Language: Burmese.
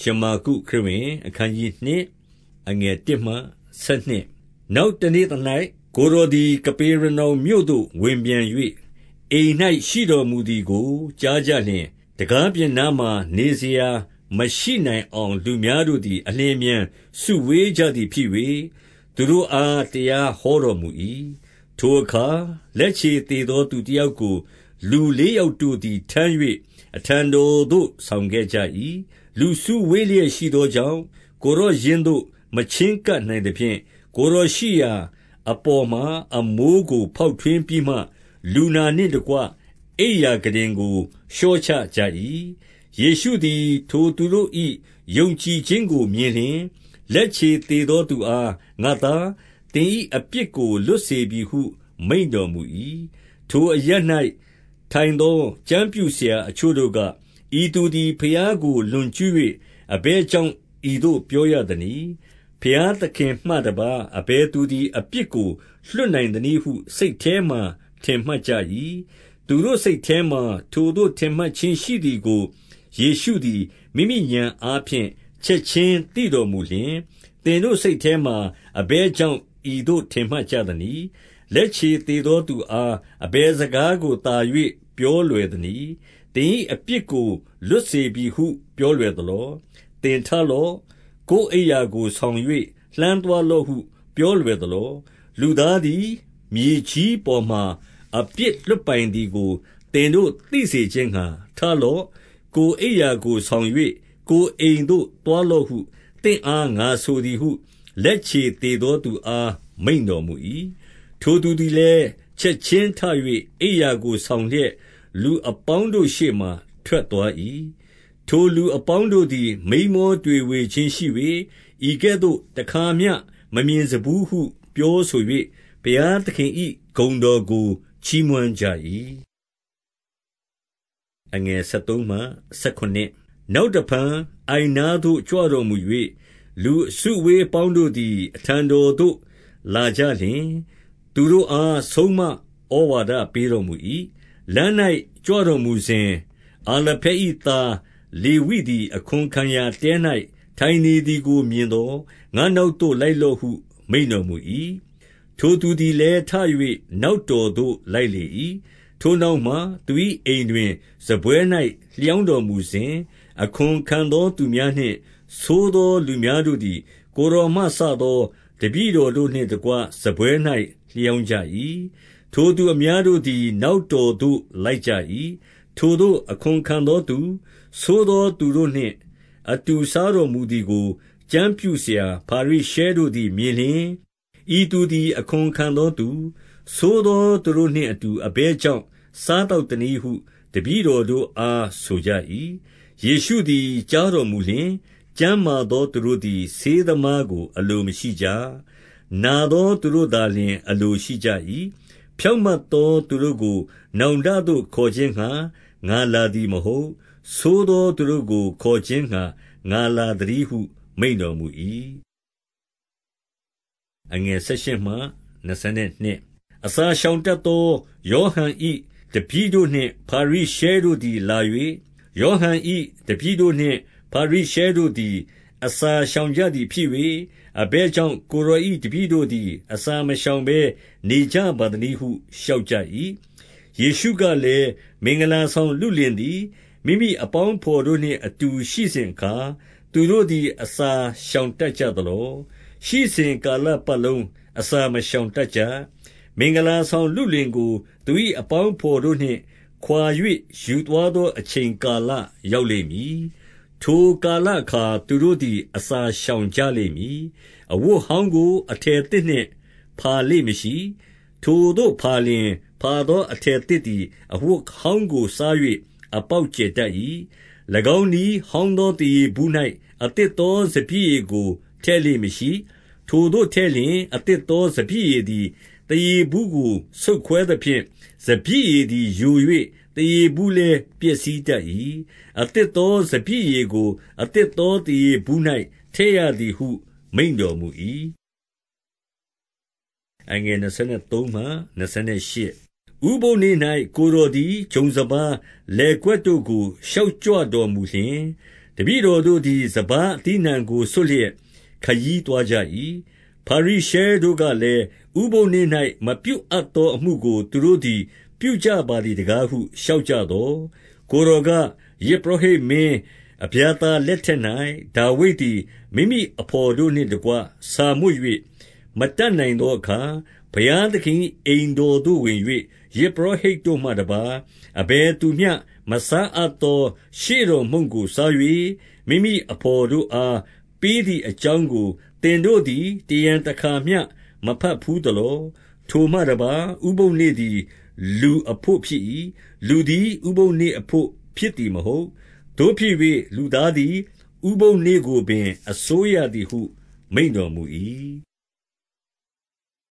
ရှမာကုခရစ်ဝင်အခန်းကြီးနှစ်အငယ်1မှ12နောက်တနေ့သ၌ကိုတော်သည် ကပေရနောင်မြို့သို့ဝင်ပြန်၍အိမ်၌ရှိတော်မူသည်ကို ကြားကြလျှင်တကားပြင်နားမှနေစရာမရှိနိုင်အောင် လူများတို့သည် အလင်းမြန်စုဝေးကြသည်ဖြစ်၍သူတို့အားတရားဟောတော်မူ၏ထိုအခါလက်ချေသေးသောသူတယောက်ကို လူလေးယောက်တို့သည်ထမ်း၍အထံတော်သို့ဆောင်ခဲ့ကြ၏ လူစုဝေးလျက်ရှိသောကြောင့် ကိုယ်တော်ရင်းသို့ မချဉ်းကပ်နိုင်သဖြင့် ကိုယ်တော်ရှိရာအပေါ်မှာ အမိုးကို ဖောက်ထွင်းပြီးမှ လူနာနှင့်တကွ အိပ်ရာခုတင်ကို လျှော့ချကြ၏။ယေရှုသည် ထိုသူတို့၏ယုံကြည်ခြင်းကိုမြင်လျှင်၊လက်ခြေသေသောသူအား၊ငါ့သား၊သင်၏အပြစ်ကို လွတ်စေပြီဟု မိန့်တော်မူ၏။ထိုအရပ်၌ထိုင်သော ကျမ်းပြုဆရာအချို့တို့က၊ ဤသူသည် ဘုရားကို လွန်ကျူး၍အဘယ်ကြောင့် ဤသို့ပြောရသနည်း။ဘုရားသခင်မှတပါး အဘယ်သူသည် အပြစ်ကို လွှတ်နိုင်သနည်းဟု စိတ်ထဲမှာ ထင်မှတ်ကြ၏။သူတို့စိတ်ထဲမှာ ထိုသို့ထင်မှတ်ခြင်းရှိသည်ကို ယေရှုသည် မိမိဥာဏ်အားဖြင့် ချက်ခြင်းသိတော်မူလျှင်၊သင်တို့စိတ်ထဲမှာ အဘယ်ကြောင့် ဤသို့ထင်မှတ်ကြသနည်း။လက်ခြေသေသောသူအား အဘယ်စကားကိုသာ၍ ပြောလွယ်သနည်း။သင်၏အပြစ်ကို လွတ်စေပြီဟု ပြောလွယ်သလော။သင်ထလော့။ကိုယ်အိပ်ရာကို ဆောင်၍လှမ်းသွားလော့ဟု ပြောလွယ်သလော။လူသားသည် မြေကြီးပေါ်မှာ အပြစ်လွှတ်ပိုင်သည်ကို သင်တို့သိစေခြင်းငှါ ထလော့။ကိုယ်အိပ်ရာကို ဆောင်၍ကိုယ်အိမ်သို့ သွားလော့ဟု သင့်အား ငါဆိုသည်ဟု လက်ခြေသေသောသူအား မိန့်တော်မူ၏။ထိုသူသည်လည်း ချက်ခြင်းထ၍အိပ်ရာကို ဆောင်လျက် လူအပေါင်းတို့ရှေ့မှာထွက်သွား၏။ထိုလူအပေါင်းတို့သည် မိန်းမောတွေဝေခြင်းရှိ၍၊ဤကဲ့သို့ တခါမျှ မမြင်စဖူးဟု ပြောဆို၍ဘုရားသခင်၏ဂုဏ်တော်ကို ချီးမွမ်းကြ၏။နောက်တဖန် အိုင်နားသို့ ကြွတော်မူ၍၊လူအစုအဝေးအပေါင်းတို့သည် အထံတော်သို့ လာကြလျှင်၊သူတို့အား ဆုံးမဩဝါဒပေးတော်မူ၏။ လမ်း၌ကြွတော်မူစဉ်၊အာလဖဲ၏သား လေဝိသည် အခွန်ခံရာတဲ၌ထိုင်နေသည်ကို မြင်သော်၊ငါ့နောက်သို့ လိုက်လော့ဟု မိန့်တော်မူ၏။ထိုသူသည်လည်း ထ၍နောက်တော်သို့ လိုက်လေ၏။ထိုနောက်မှသူ၏အိမ်တွင် စားပွဲ၌လျောင်းတော်မူစဉ်၊အခွန်ခံသောသူများနှင့် ဆိုးသောလူများတို့သည် ကိုယ်တော်မှစသော တပည့်တော်တို့နှင့်တကွ စားပွဲ၌လျောင်းကြ၏။ ထိုသူအများတို့သည် နောက်တော်သို့ လိုက်ကြ၏။ထိုသို့ အခွန်ခံသောသူ၊ဆိုးသောသူတို့နှင့် အတူစားတော်မူသည်ကို ကျမ်းပြုဆရာဖာရိရှဲတို့သည် မြင်လျှင်၊ဤသူသည် အခွန်ခံသောသူ၊ဆိုးသောသူတို့နှင့်အတူ အဘယ်ကြောင့် စားသောက်သနည်းဟု တပည့်တော်တို့အား ဆိုကြ၏။ယေရှုသည် ကြားတော်မူလျှင်၊ကျန်းမာသောသူတို့သည် ဆေးသမားကို အလိုမရှိကြ။နာသောသူတို့သာလျှင် အလိုရှိကြ၏။ ဖြောင့်မတ်သောသူတို့ကို နောင်တသို့ခေါ်ခြင်းငှါ ငါလာသည်မဟုတ်။ဆိုးသောသူတို့ကို ခေါ်ခြင်းငှါ ငါလာသတည်းဟု မိန့်တော်မူ၏။အစာရှောင်တတ်သော ယောဟန်၏တပည့်တို့နှင့် ဖာရိရှဲတို့သည်လာ၍၊ယောဟန်၏တပည့်တို့နှင့် ဖာရိရှဲတို့သည် အစာရှောင်ကြသည်ဖြစ်၍၊အဘယ်ကြောင့် ကိုယ်တော်၏တပည့်တို့သည် အစာမရှောင်ဘဲ နေကြပါသနည်းဟု လျှောက်ကြ၏။ယေရှုကလည်း၊မင်္ဂလာဆောင်လုလင်သည် မိမိအပေါင်းအဘော်တို့နှင့်အတူရှိစဉ်အခါ သူတို့သည် အစာရှောင်တတ်ကြသလော။ရှိစဉ်ကာလပတ်လုံး အစာမရှောင်တတ်ကြ။မင်္ဂလာဆောင်လုလင်ကို သူ၏အပေါင်းအဘော်တို့နှင့် ခွါ၍ယူသွားသောအချိန်ကာလ ရောက်လိမ့်မည်။ ထိုကာလအခါ သူတို့သည် အစာရှောင်ကြလိမ့်မည်။အဝတ်ဟောင်းကို အထည်သစ်နှင့်ဖါလေ့မရှိ။ထိုသို့ဖါလျှင်ဖါသောအထည်သစ်သည် အဝတ်ဟောင်းကို စား၍အပေါက်ကျယ်တတ်၏။၎င်းနည်းဟောင်းသော သားရေဘူး၌အသစ်သောစပျစ်ရည်ကို ထည့်လေ့မရှိ။ထိုသို့ထည့်လျှင် အသစ်သောစပျစ်ရည်သည် သားရေဘူးကို ဆုတ်ခွဲသဖြင့် စပျစ်ရည်သည်ယို၍ သားရေဘူးလည်းပျက်စီးတတ်၏။အသစ်သောစပျစ်ရည်ကို အသစ်သောသားရေဘူး၌ထည့်ရသည်ဟု မိန့်တော်မူ၏။ဥပုသ်နေ့၌ကိုယ်တော်သည်ဂျုံစပါးလယ်ကွက်တို့ကိုရှောက်ကြွတော်မူလျှင်၊တတပည့်တော်တို့သည်စပါးအသီးအနှံကိုဆွတ်လျက်ခရီးသွားကြ၏။ဖာရိရှဲတို့ကလည်း၊ဥပုသ်နေ့၌မပြုအပ်သောအမှုကိုသူတို့သည် ပြုကြပါသည်တကားဟု လျှောက်ကြသော်၊ကိုယ်တော်က၊ယဇ်ပုရောဟိတ်မင်း အဗျာသာလက်ထက်၌ဒါဝိဒ်သည် မိမိအဘော်တို့နှင့်တကွ ဆာမွတ်၍မတတ်နိုင်သောအခါ၊ဘုရားသခင်၏အိမ်တော်သို့ဝင်၍ယဇ်ပုရောဟိတ်တို့မှတပါး အဘယ်သူမျှ မစားအပ်သော ရှေ့တော်မုန့်ကိုစား၍မိမိအဘော်တို့အား ပေးသည်အကြောင်းကို သင်တို့သည် တရံတခါမျှ မဘတ်ဘူးသလော။ထိုမှတပါး၊ဥပုသ်နေ့သည် လူအဘို့ဖြစ်၏။လူသည် ဥပုသ်နေ့အဘို့ ဖြစ်သည်မဟုတ်။သို့ဖြစ်၍လူသားသည် ဥပုသ်နေ့ကိုပင် အစိုးရသည်ဟု မိန့်တော်မူ၏။